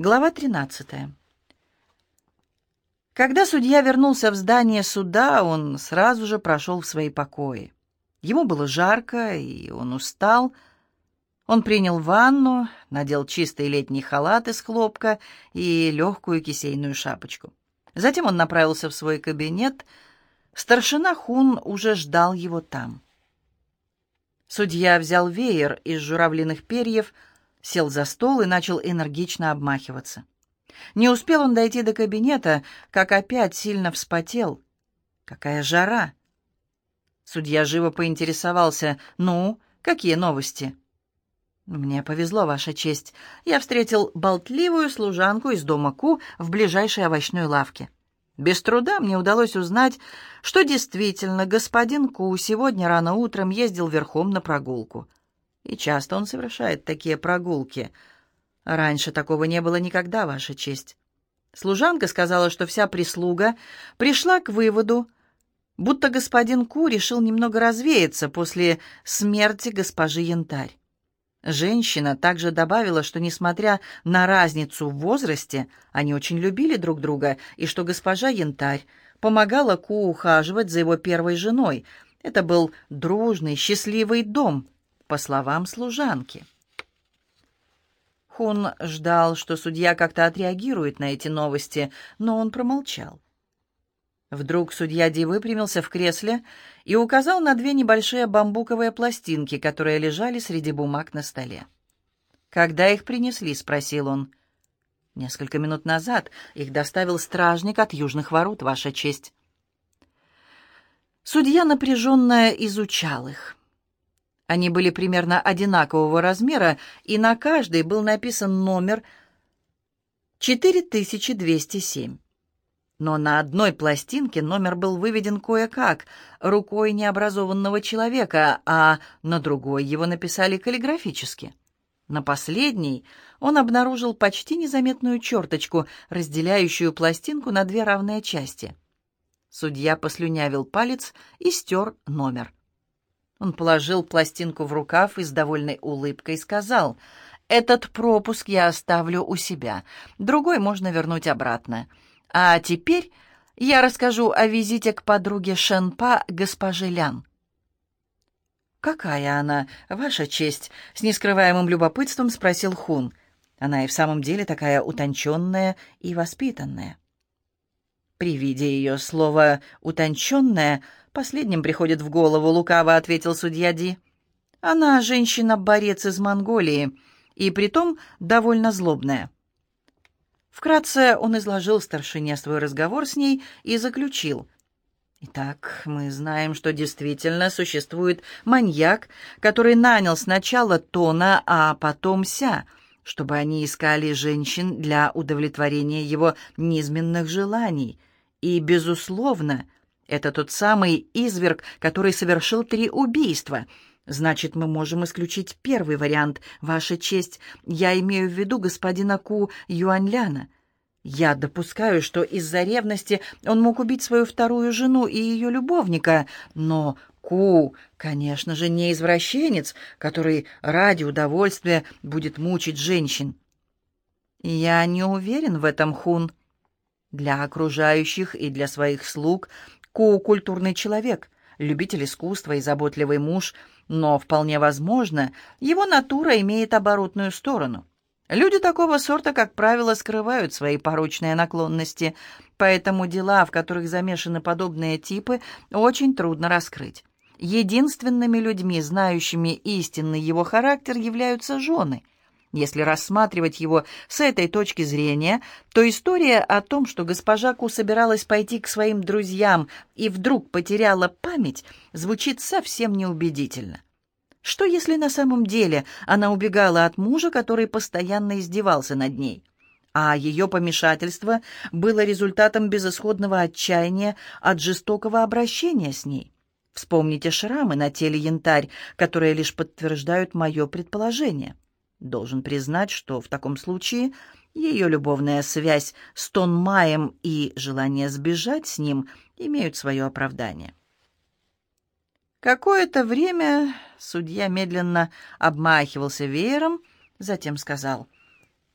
Глава 13. Когда судья вернулся в здание суда, он сразу же прошел в свои покои. Ему было жарко, и он устал. Он принял ванну, надел чистый летний халат из хлопка и легкую кисейную шапочку. Затем он направился в свой кабинет. Старшина Хун уже ждал его там. Судья взял веер из журавлиных перьев, сел за стол и начал энергично обмахиваться. Не успел он дойти до кабинета, как опять сильно вспотел. Какая жара! Судья живо поинтересовался. «Ну, какие новости?» «Мне повезло, Ваша честь. Я встретил болтливую служанку из дома Ку в ближайшей овощной лавке. Без труда мне удалось узнать, что действительно господин Ку сегодня рано утром ездил верхом на прогулку. И часто он совершает такие прогулки — Раньше такого не было никогда, Ваша честь. Служанка сказала, что вся прислуга пришла к выводу, будто господин Ку решил немного развеяться после смерти госпожи Янтарь. Женщина также добавила, что, несмотря на разницу в возрасте, они очень любили друг друга, и что госпожа Янтарь помогала Ку ухаживать за его первой женой. Это был дружный, счастливый дом, по словам служанки. Хун ждал, что судья как-то отреагирует на эти новости, но он промолчал. Вдруг судья Ди выпрямился в кресле и указал на две небольшие бамбуковые пластинки, которые лежали среди бумаг на столе. «Когда их принесли?» — спросил он. «Несколько минут назад их доставил стражник от южных ворот, Ваша честь». Судья напряженно изучал их. Они были примерно одинакового размера, и на каждой был написан номер 4207. Но на одной пластинке номер был выведен кое-как, рукой необразованного человека, а на другой его написали каллиграфически. На последней он обнаружил почти незаметную черточку, разделяющую пластинку на две равные части. Судья послюнявил палец и стер номер. Он положил пластинку в рукав и с довольной улыбкой сказал, «Этот пропуск я оставлю у себя, другой можно вернуть обратно. А теперь я расскажу о визите к подруге Шенпа, госпоже Лян». «Какая она, Ваша честь?» — с нескрываемым любопытством спросил Хун. «Она и в самом деле такая утонченная и воспитанная». При виде ее слова «утонченная» Последним приходит в голову, лукаво ответил судья Ди. Она женщина-борец из Монголии, и притом довольно злобная. Вкратце он изложил старшине свой разговор с ней и заключил. «Итак, мы знаем, что действительно существует маньяк, который нанял сначала Тона, а потом Ся, чтобы они искали женщин для удовлетворения его низменных желаний. И, безусловно, это тот самый изверг, который совершил три убийства. Значит, мы можем исключить первый вариант, Ваша честь. Я имею в виду господина Ку Юаньляна. Я допускаю, что из-за ревности он мог убить свою вторую жену и ее любовника, но Ку, конечно же, не извращенец, который ради удовольствия будет мучить женщин. Я не уверен в этом, Хун. Для окружающих и для своих слуг Ку — культурный человек, любитель искусства и заботливый муж, но вполне возможно, его натура имеет оборотную сторону. Люди такого сорта, как правило, скрывают свои порочные наклонности, поэтому дела, в которых замешаны подобные типы, очень трудно раскрыть. Единственными людьми, знающими истинный его характер, являются жены — если рассматривать его с этой точки зрения, то история о том, что госпожа Ку собиралась пойти к своим друзьям и вдруг потеряла память, звучит совсем неубедительно. Что если на самом деле она убегала от мужа, который постоянно издевался над ней? а ее помешательство было результатом безысходного отчаяния от жестокого обращения с ней. Вспомните шрамы на теле янтарь, которые лишь подтверждают мое предположение. Должен признать, что в таком случае ее любовная связь с Тон Маем и желание сбежать с ним имеют свое оправдание. Какое-то время судья медленно обмахивался веером, затем сказал,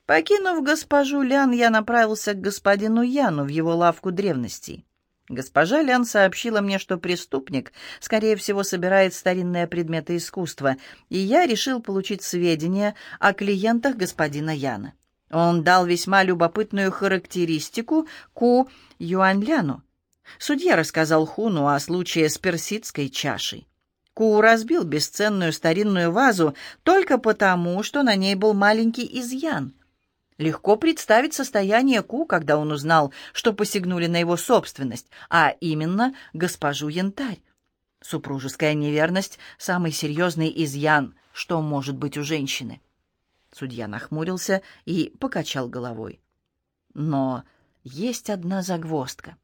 Покинув госпожу Лян, я направился к господину Яну в его лавку древностей. Госпожа Лян сообщила мне, что преступник, скорее всего, собирает старинные предметы искусства, и я решил получить сведения о клиентах господина Яна. Он дал весьма любопытную характеристику Ку Юаньляну. Судья рассказал Хуну о случае с персидской чашей. Ку разбил бесценную старинную вазу только потому, что на ней был маленький изъян — Легко представить состояние Ку, когда он узнал, что посягнули на его собственность, а именно госпожу Янтарь. Супружеская неверность — самый серьезный изъян, что может быть у женщины. Судья нахмурился и покачал головой. Но есть одна загвоздка.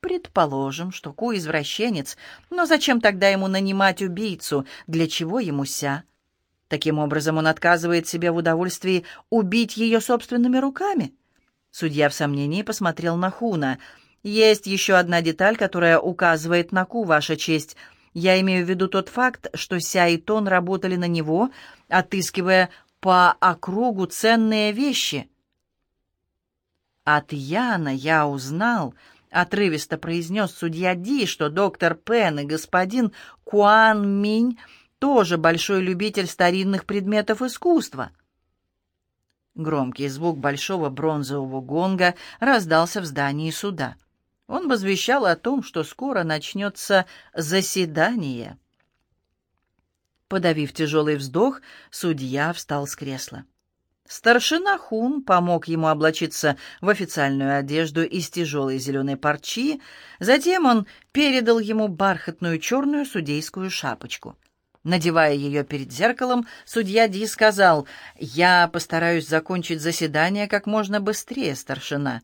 Предположим, что Ку извращенец, но зачем тогда ему нанимать убийцу? Для чего ему ся? Таким образом, он отказывает себе в удовольствии убить ее собственными руками. Судья в сомнении посмотрел на Хуна. «Есть еще одна деталь, которая указывает на Ку, Ваша честь. Я имею в виду тот факт, что Ся и Тон работали на него, отыскивая по округу ценные вещи». «От Яна я узнал», — отрывисто произнес судья Ди, что доктор Пен и господин Куан Минь — тоже большой любитель старинных предметов искусства. Громкий звук большого бронзового гонга раздался в здании суда. Он возвещал о том, что скоро начнется заседание. Подавив тяжелый вздох, судья встал с кресла. Старшина Хун помог ему облачиться в официальную одежду из тяжелой зеленой парчи, затем он передал ему бархатную черную судейскую шапочку. Надевая ее перед зеркалом, судья Ди сказал, «Я постараюсь закончить заседание как можно быстрее, старшина.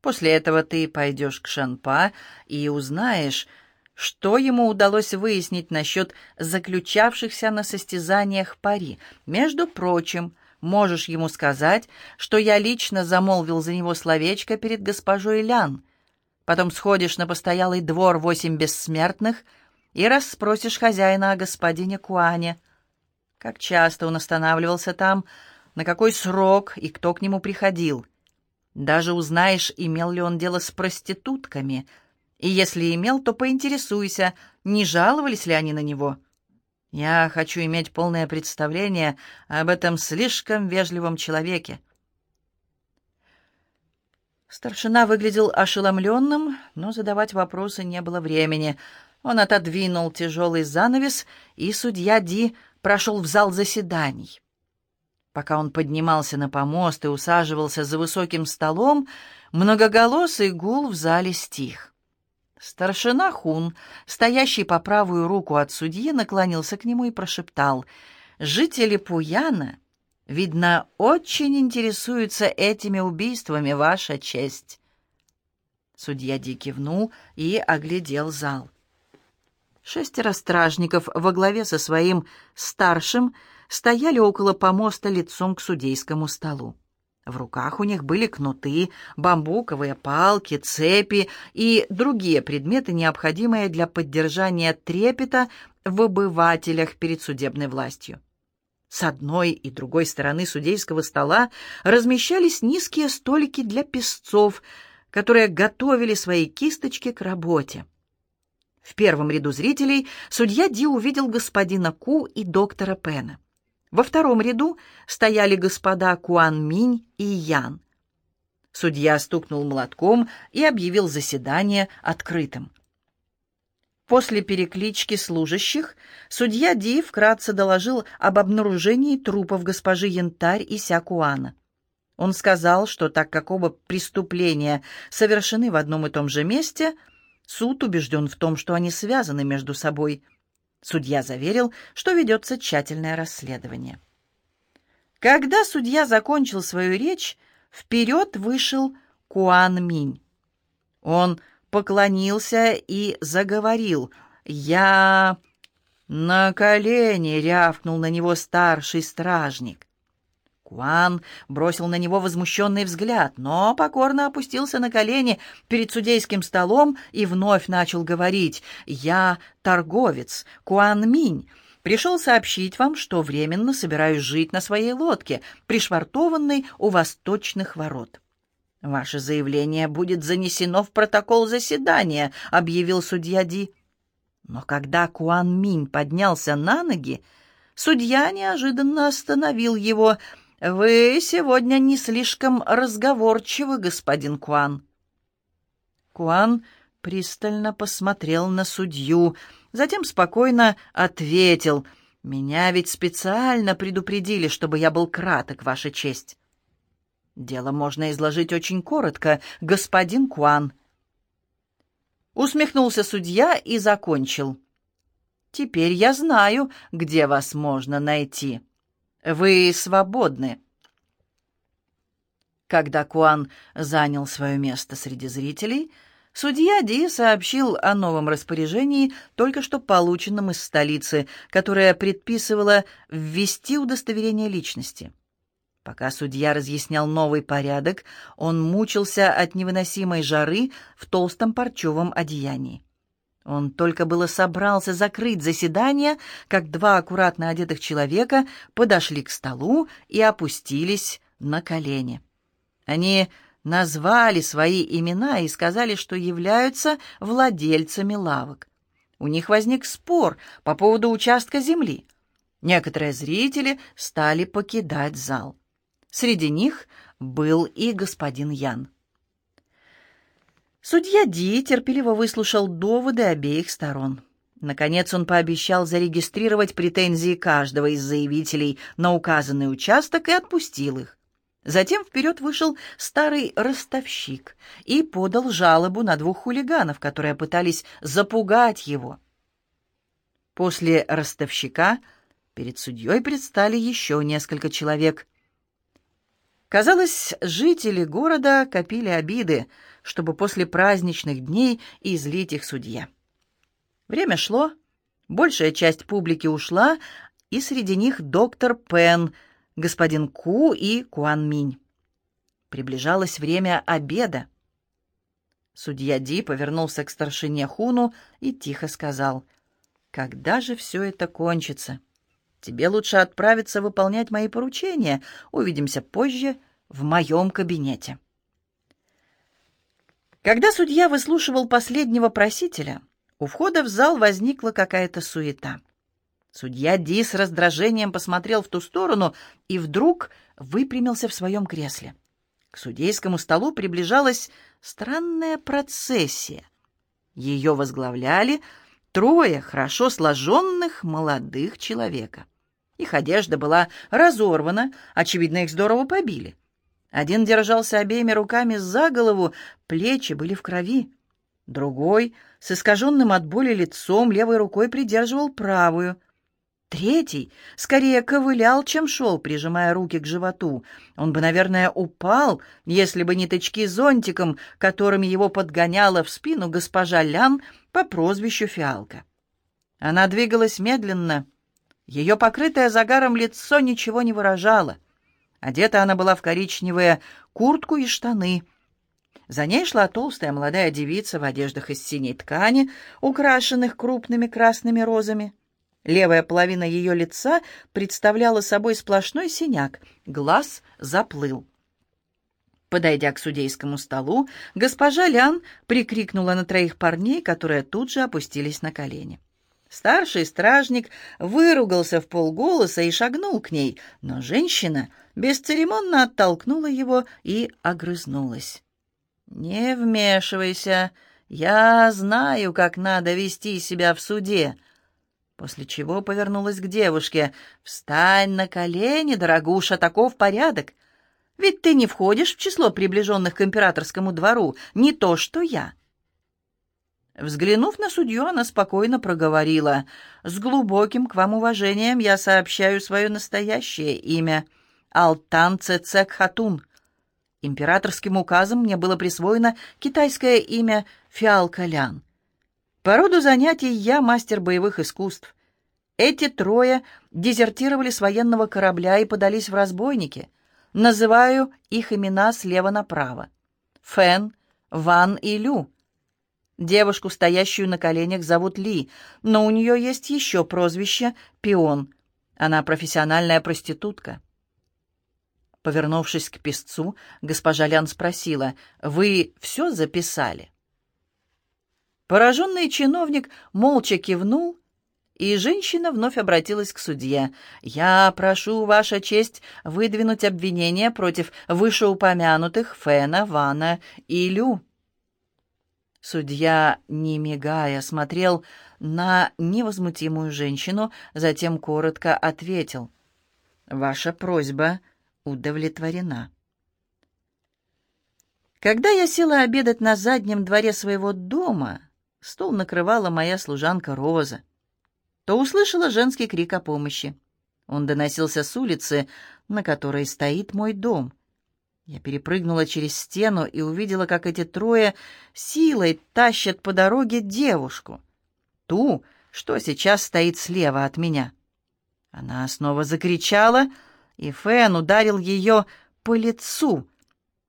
После этого ты пойдешь к Шанпа и узнаешь, что ему удалось выяснить насчет заключавшихся на состязаниях пари. Между прочим, можешь ему сказать, что я лично замолвил за него словечко перед госпожой Лян. Потом сходишь на постоялый двор восемь бессмертных — и расспросишь хозяина о господине Куане. Как часто он останавливался там, на какой срок и кто к нему приходил. Даже узнаешь, имел ли он дело с проститутками, и если имел, то поинтересуйся, не жаловались ли они на него. Я хочу иметь полное представление об этом слишком вежливом человеке. Старшина выглядел ошеломленным, но задавать вопросы не было времени — он отодвинул тяжелый занавес, и судья Ди прошел в зал заседаний. Пока он поднимался на помост и усаживался за высоким столом, многоголосый гул в зале стих. Старшина Хун, стоящий по правую руку от судьи, наклонился к нему и прошептал, «Жители Пуяна, видно, очень интересуются этими убийствами, Ваша честь». Судья Ди кивнул и оглядел зал. Шестеро стражников во главе со своим старшим стояли около помоста лицом к судейскому столу. В руках у них были кнуты, бамбуковые палки, цепи и другие предметы, необходимые для поддержания трепета в обывателях перед судебной властью. С одной и другой стороны судейского стола размещались низкие столики для песцов, которые готовили свои кисточки к работе. В первом ряду зрителей судья Ди увидел господина Ку и доктора Пена. Во втором ряду стояли господа Куан Минь и Ян. Судья стукнул молотком и объявил заседание открытым. После переклички служащих судья Ди вкратце доложил об обнаружении трупов госпожи Янтарь и Сякуана. Он сказал, что так как оба преступления совершены в одном и том же месте – Суд убежден в том, что они связаны между собой. Судья заверил, что ведется тщательное расследование. Когда судья закончил свою речь, вперед вышел Куан Минь. Он поклонился и заговорил. «Я...» «На колени!» — рявкнул на него старший стражник. Куан бросил на него возмущенный взгляд, но покорно опустился на колени перед судейским столом и вновь начал говорить «Я торговец, Куан Минь, пришел сообщить вам, что временно собираюсь жить на своей лодке, пришвартованной у восточных ворот. «Ваше заявление будет занесено в протокол заседания», — объявил судья Ди. Но когда Куан Минь поднялся на ноги, судья неожиданно остановил его. «Вы сегодня не слишком разговорчивы, господин Куан». Куан пристально посмотрел на судью, затем спокойно ответил. «Меня ведь специально предупредили, чтобы я был краток, Ваша честь». Дело можно изложить очень коротко, господин Куан. Усмехнулся судья и закончил. Теперь я знаю, где вас можно найти. Вы свободны. Когда Куан занял свое место среди зрителей, судья Ди сообщил о новом распоряжении, только что полученном из столицы, которое предписывало ввести удостоверение личности. Пока судья разъяснял новый порядок, он мучился от невыносимой жары в толстом парчевом одеянии. Он только было собрался закрыть заседание, как два аккуратно одетых человека подошли к столу и опустились на колени. Они назвали свои имена и сказали, что являются владельцами лавок. У них возник спор по поводу участка земли. Некоторые зрители стали покидать зал. Среди них был и господин Ян. Судья Ди терпеливо выслушал доводы обеих сторон. Наконец он пообещал зарегистрировать претензии каждого из заявителей на указанный участок и отпустил их. Затем вперед вышел старый ростовщик и подал жалобу на двух хулиганов, которые пытались запугать его. После ростовщика перед судьей предстали еще несколько человек — Казалось, жители города копили обиды, чтобы после праздничных дней излить их судье. Время шло, большая часть публики ушла, и среди них доктор Пен, господин Ку и Куан Минь. Приближалось время обеда. Судья Ди повернулся к старшине Хуну и тихо сказал, «Когда же все это кончится?» Тебе лучше отправиться выполнять мои поручения. Увидимся позже в моем кабинете». Когда судья выслушивал последнего просителя, у входа в зал возникла какая-то суета. Судья Ди с раздражением посмотрел в ту сторону и вдруг выпрямился в своем кресле. К судейскому столу приближалась странная процессия. Ее возглавляли трое хорошо сложенных молодых человека. Их одежда была разорвана, очевидно, их здорово побили. Один держался обеими руками за голову, плечи были в крови. Другой, с искаженным от боли лицом, левой рукой придерживал правую. Третий скорее ковылял, чем шел, прижимая руки к животу. Он бы, наверное, упал, если бы не тычки зонтиком, которыми его подгоняла в спину госпожа Лян по прозвищу Фиалка. Она двигалась медленно. Ее покрытое загаром лицо ничего не выражало. Одета она была в коричневые куртку и штаны. За ней шла толстая молодая девица в одеждах из синей ткани, украшенных крупными красными розами. Левая половина ее лица представляла собой сплошной синяк, глаз заплыл. Подойдя к судейскому столу, госпожа Лян прикрикнула на троих парней, которые тут же опустились на колени. Старший стражник выругался в полголоса и шагнул к ней, но женщина бесцеремонно оттолкнула его и огрызнулась. «Не вмешивайся, я знаю, как надо вести себя в суде», после чего повернулась к девушке. «Встань на колени, дорогуша, таков порядок. Ведь ты не входишь в число приближенных к императорскому двору, не то что я». Взглянув на судью, она спокойно проговорила. «С глубоким к вам уважением я сообщаю свое настоящее имя — Алтан Цецек Хатун. Императорским указом мне было присвоено китайское имя Фиал Калян. По роду занятий я мастер боевых искусств. Эти трое дезертировали с военного корабля и подались в разбойники. Называю их имена слева направо. Фэн, Ван и Лю. Девушку, стоящую на коленях, зовут Ли, но у нее есть еще прозвище «Пион». Она профессиональная проститутка. Повернувшись к песцу, госпожа Лян спросила, «Вы все записали?» Пораженный чиновник молча кивнул, и женщина вновь обратилась к судье. «Я прошу, Ваша честь, выдвинуть обвинение против вышеупомянутых Фена, Вана и Лю». Судья, не мигая, смотрел на невозмутимую женщину, затем коротко ответил. «Ваша просьба удовлетворена». Когда я села обедать на заднем дворе своего дома, стол накрывала моя служанка Роза, то услышала женский крик о помощи. Он доносился с улицы, на которой стоит мой дом. Я перепрыгнула через стену и увидела, как эти трое силой тащат по дороге девушку. Ту, что сейчас стоит слева от меня. Она снова закричала, и Фэн ударил ее по лицу,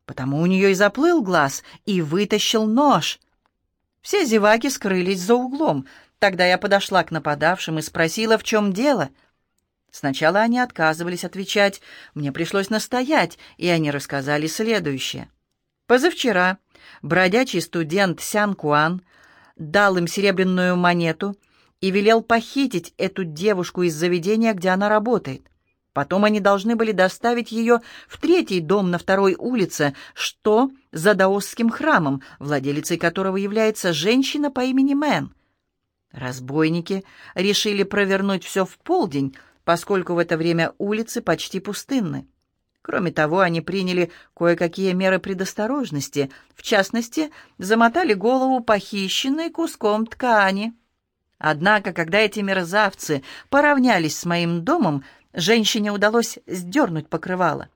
потому у нее и заплыл глаз, и вытащил нож. Все зеваки скрылись за углом. Тогда я подошла к нападавшим и спросила, в чем дело — Сначала они отказывались отвечать, мне пришлось настоять, и они рассказали следующее. Позавчера бродячий студент Сян Куан дал им серебряную монету и велел похитить эту девушку из заведения, где она работает. Потом они должны были доставить ее в третий дом на второй улице, что за даосским храмом, владелицей которого является женщина по имени Мэн. Разбойники решили провернуть все в полдень, поскольку в это время улицы почти пустынны. Кроме того, они приняли кое-какие меры предосторожности, в частности, замотали голову похищенной куском ткани. Однако, когда эти мерзавцы поравнялись с моим домом, женщине удалось сдернуть покрывало.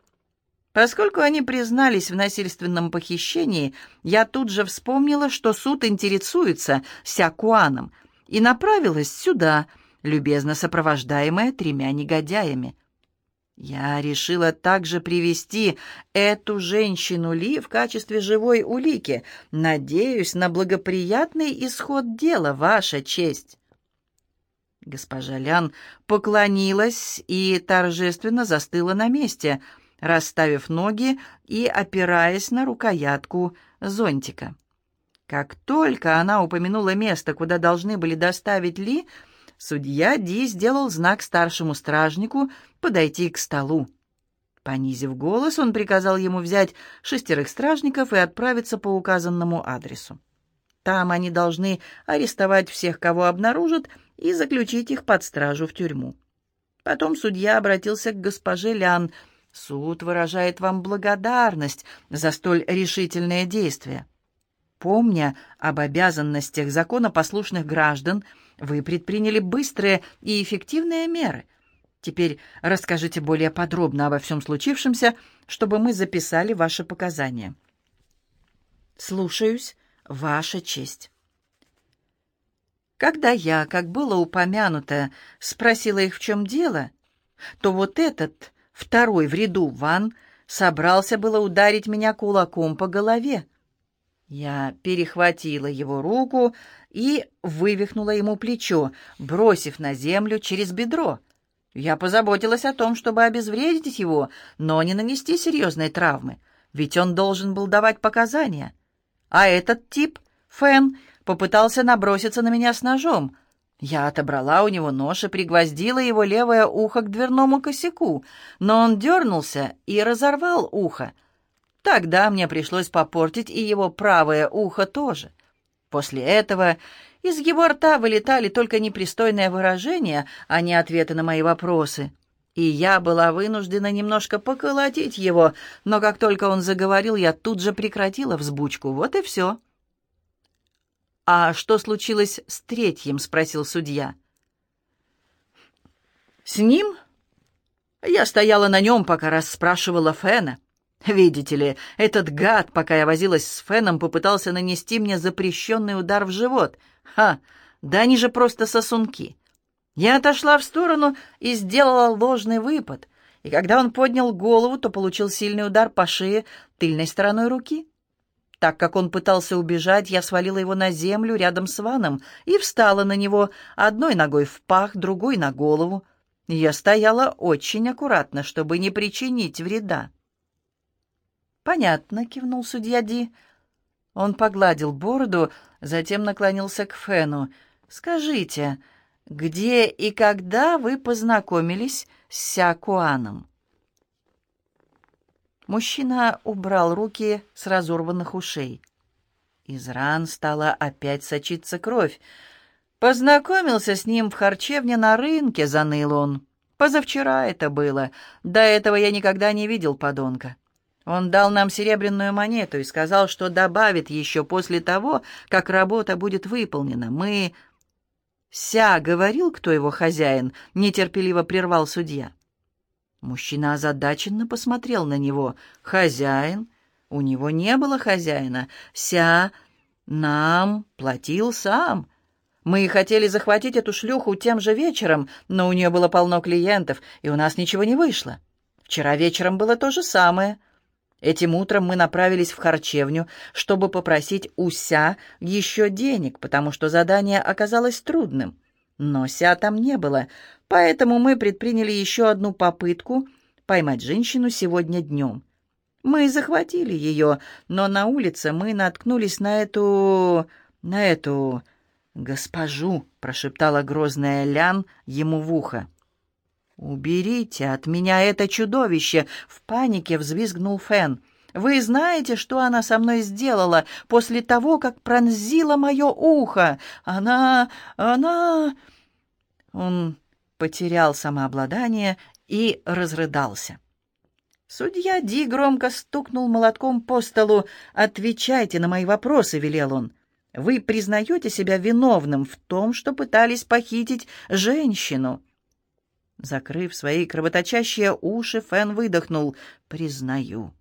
Поскольку они признались в насильственном похищении, я тут же вспомнила, что суд интересуется Сякуаном, и направилась сюда — любезно сопровождаемая тремя негодяями. Я решила также привести эту женщину Ли в качестве живой улики. Надеюсь на благоприятный исход дела, Ваша честь. Госпожа Лян поклонилась и торжественно застыла на месте, расставив ноги и опираясь на рукоятку зонтика. Как только она упомянула место, куда должны были доставить Ли, Судья Ди сделал знак старшему стражнику подойти к столу. Понизив голос, он приказал ему взять шестерых стражников и отправиться по указанному адресу. Там они должны арестовать всех, кого обнаружат, и заключить их под стражу в тюрьму. Потом судья обратился к госпоже Лян. «Суд выражает вам благодарность за столь решительные действия. Помня об обязанностях законопослушных граждан, вы предприняли быстрые и эффективные меры. Теперь расскажите более подробно обо всем случившемся, чтобы мы записали ваши показания. Слушаюсь, Ваша честь. Когда я, как было упомянуто, спросила их, в чем дело, то вот этот, второй в ряду Ван, собрался было ударить меня кулаком по голове. Я перехватила его руку и вывихнула ему плечо, бросив на землю через бедро. Я позаботилась о том, чтобы обезвредить его, но не нанести серьезной травмы, ведь он должен был давать показания. А этот тип, Фэн, попытался наброситься на меня с ножом. Я отобрала у него нож и пригвоздила его левое ухо к дверному косяку, но он дернулся и разорвал ухо, Тогда мне пришлось попортить и его правое ухо тоже. После этого из его рта вылетали только непристойные выражения, а не ответы на мои вопросы. И я была вынуждена немножко поколотить его, но как только он заговорил, я тут же прекратила взбучку. Вот и все. «А что случилось с третьим?» — спросил судья. «С ним?» Я стояла на нем, пока расспрашивала Фена. Видите ли, этот гад, пока я возилась с Феном, попытался нанести мне запрещенный удар в живот. Ха! Да они же просто сосунки. Я отошла в сторону и сделала ложный выпад, и когда он поднял голову, то получил сильный удар по шее тыльной стороной руки. Так как он пытался убежать, я свалила его на землю рядом с ваном и встала на него, одной ногой в пах, другой на голову. Я стояла очень аккуратно, чтобы не причинить вреда. «Понятно», — кивнул судья Ди. Он погладил бороду, затем наклонился к Фену. «Скажите, где и когда вы познакомились с Сякуаном?» Мужчина убрал руки с разорванных ушей. Из ран стала опять сочиться кровь. Познакомился с ним в харчевне на рынке, заныл он. Позавчера это было. До этого я никогда не видел подонка. Он дал нам серебряную монету и сказал, что добавит еще после того, как работа будет выполнена. Мы... «Ся говорил, кто его хозяин?» — нетерпеливо прервал судья. Мужчина озадаченно посмотрел на него. «Хозяин? У него не было хозяина. Ся нам платил сам. Мы хотели захватить эту шлюху тем же вечером, но у нее было полно клиентов, и у нас ничего не вышло. Вчера вечером было то же самое. Этим утром мы направились в харчевню, чтобы попросить у Ся еще денег, потому что задание оказалось трудным. Но Ся там не было, поэтому мы предприняли еще одну попытку поймать женщину сегодня днем. Мы захватили ее, но на улице мы наткнулись на эту... на эту «Госпожу!» — прошептала грозная Лян ему в ухо. «Уберите от меня это чудовище!» — в панике взвизгнул Фен. «Вы знаете, что она со мной сделала после того, как пронзила мое ухо? Она... она...» Он потерял самообладание и разрыдался. Судья Ди громко стукнул молотком по столу. «Отвечайте на мои вопросы», — велел он. Вы признаете себя виновным в том, что пытались похитить женщину?» Закрыв свои кровоточащие уши, Фэн выдохнул. «Признаю».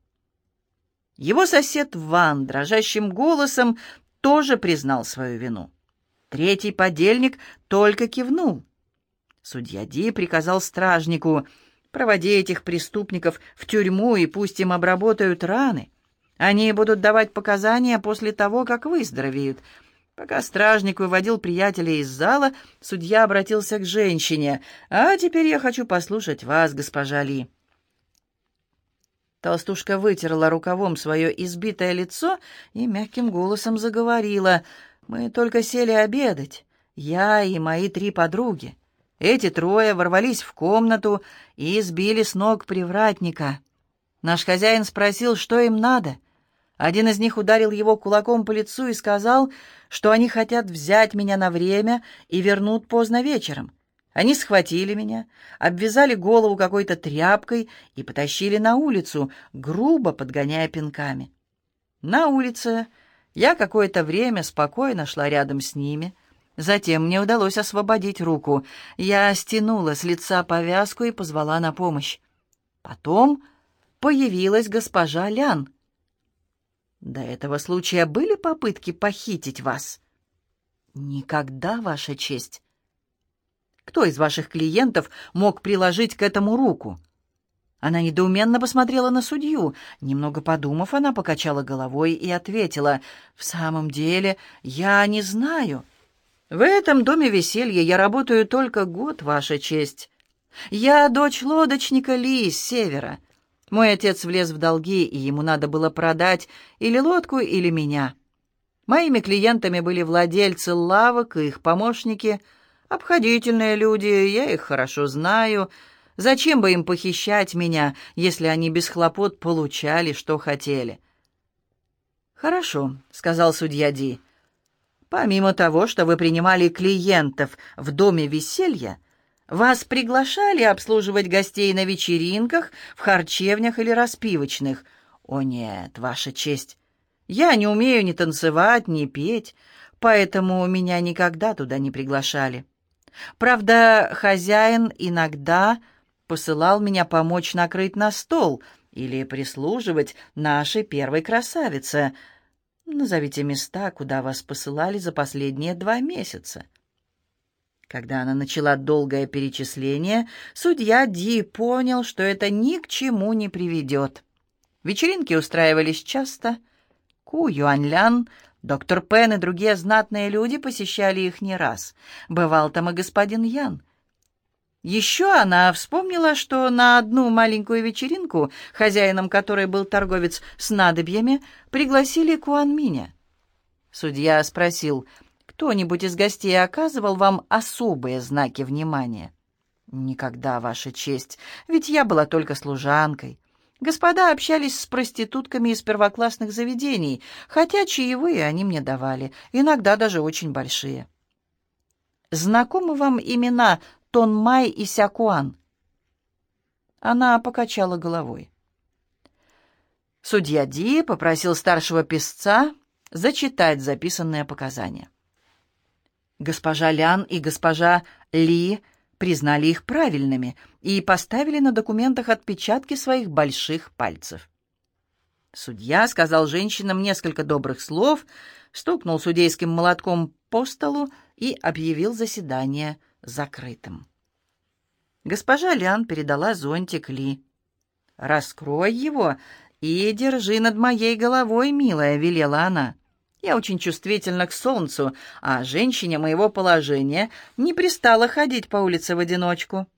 Его сосед Ван дрожащим голосом тоже признал свою вину. Третий подельник только кивнул. Судья Ди приказал стражнику «Проводи этих преступников в тюрьму и пусть им обработают раны». Они будут давать показания после того, как выздоровеют. Пока стражник выводил приятеля из зала, судья обратился к женщине. «А теперь я хочу послушать вас, госпожа Ли». Толстушка вытерла рукавом свое избитое лицо и мягким голосом заговорила. «Мы только сели обедать, я и мои три подруги. Эти трое ворвались в комнату и сбили с ног привратника. Наш хозяин спросил, что им надо — один из них ударил его кулаком по лицу и сказал, что они хотят взять меня на время и вернут поздно вечером. Они схватили меня, обвязали голову какой-то тряпкой и потащили на улицу, грубо подгоняя пинками. На улице я какое-то время спокойно шла рядом с ними. Затем мне удалось освободить руку. Я стянула с лица повязку и позвала на помощь. Потом появилась госпожа Лян — до этого случая были попытки похитить вас? Никогда, Ваша честь. Кто из ваших клиентов мог приложить к этому руку? Она недоуменно посмотрела на судью. Немного подумав, она покачала головой и ответила, «В самом деле, я не знаю. В этом доме веселья я работаю только год, Ваша честь. Я дочь лодочника Ли с севера. Мой отец влез в долги, и ему надо было продать или лодку, или меня. Моими клиентами были владельцы лавок и их помощники. Обходительные люди, я их хорошо знаю. Зачем бы им похищать меня, если они без хлопот получали, что хотели? «Хорошо», — сказал судья Ди. «Помимо того, что вы принимали клиентов в доме веселья, вас приглашали обслуживать гостей на вечеринках, в харчевнях или распивочных? О нет, ваша честь. Я не умею ни танцевать, ни петь, поэтому меня никогда туда не приглашали. Правда, хозяин иногда посылал меня помочь накрыть на стол или прислуживать нашей первой красавице. Назовите места, куда вас посылали за последние два месяца. Когда она начала долгое перечисление, судья Ди понял, что это ни к чему не приведет. Вечеринки устраивались часто, Ку Юаньлян, доктор Пен и другие знатные люди посещали их не раз. Бывал там и господин Ян. Еще она вспомнила, что на одну маленькую вечеринку, хозяином которой был торговец с надобьями, пригласили Куанминя. Судья спросил, кто-нибудь из гостей оказывал вам особые знаки внимания? «Никогда, Ваша честь, ведь я была только служанкой. Господа общались с проститутками из первоклассных заведений, хотя чаевые они мне давали, иногда даже очень большие. Знакомы вам имена Тон Май и Сякуан? Она покачала головой. Судья Ди попросил старшего писца зачитать записанные показания. Госпожа Лян и госпожа Ли признали их правильными и поставили на документах отпечатки своих больших пальцев. Судья сказал женщинам несколько добрых слов, стукнул судейским молотком по столу и объявил заседание закрытым. Госпожа Лян передала зонтик Ли. «Раскрой его и держи над моей головой, милая», — велела она. Я очень чувствительна к солнцу, а женщине моего положения не пристало ходить по улице в одиночку.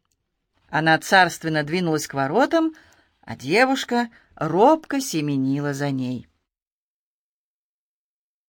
Она царственно двинулась к воротам, а девушка робко семенила за ней.